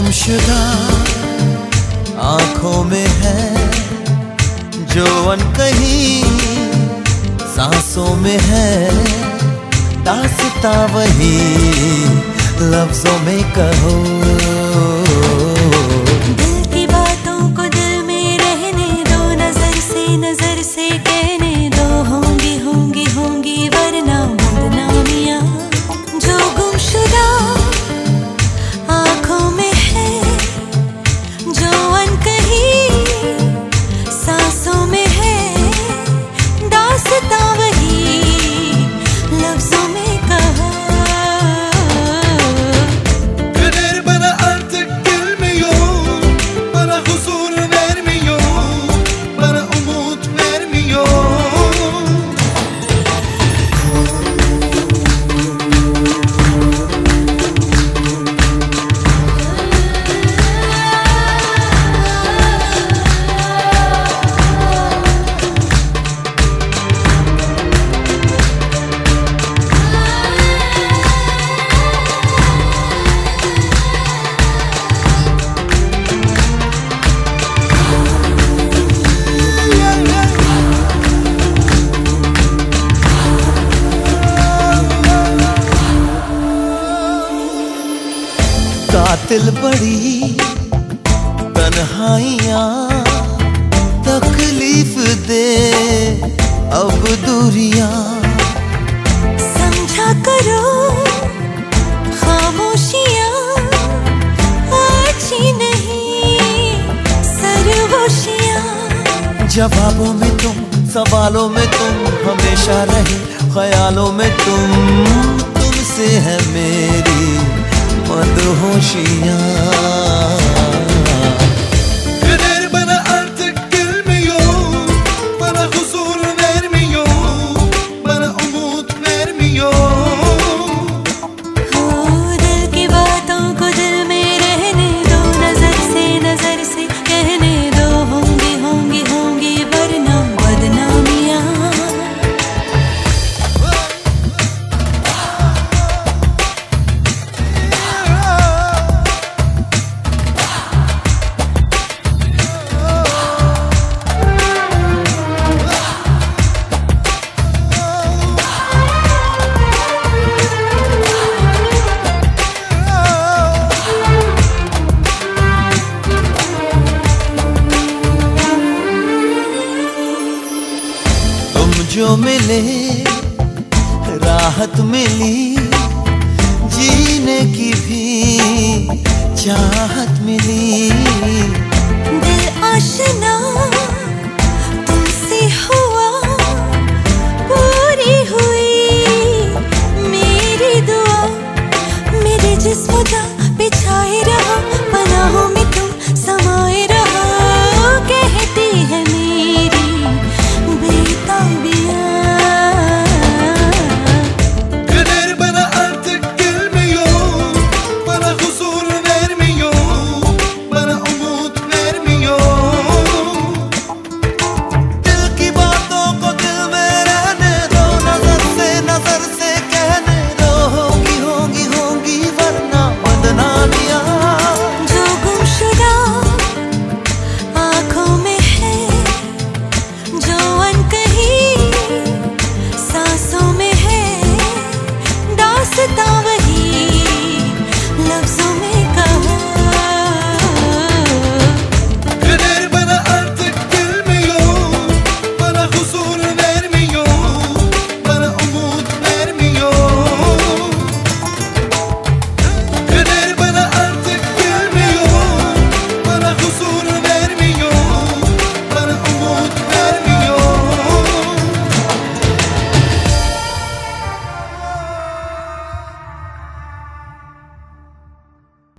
गुमशुदा आँखों में है जो अन कहीं सांसों में है। दासता वही लफ्जों में कहो। कातिल बड़ी तन्हाइया तकलीफ़ दे अब दूरिया समझा करो खामोशियाँ अच्छी नहीं सरगोशियाँ जवाबों में तुम सवालों में तुम हमेशा रहे ख्यालों में तुम तुमसे है मेरी मदहोशियाँ। जो मिले राहत मिली जीने की भी चाहत मिली। दिल आशना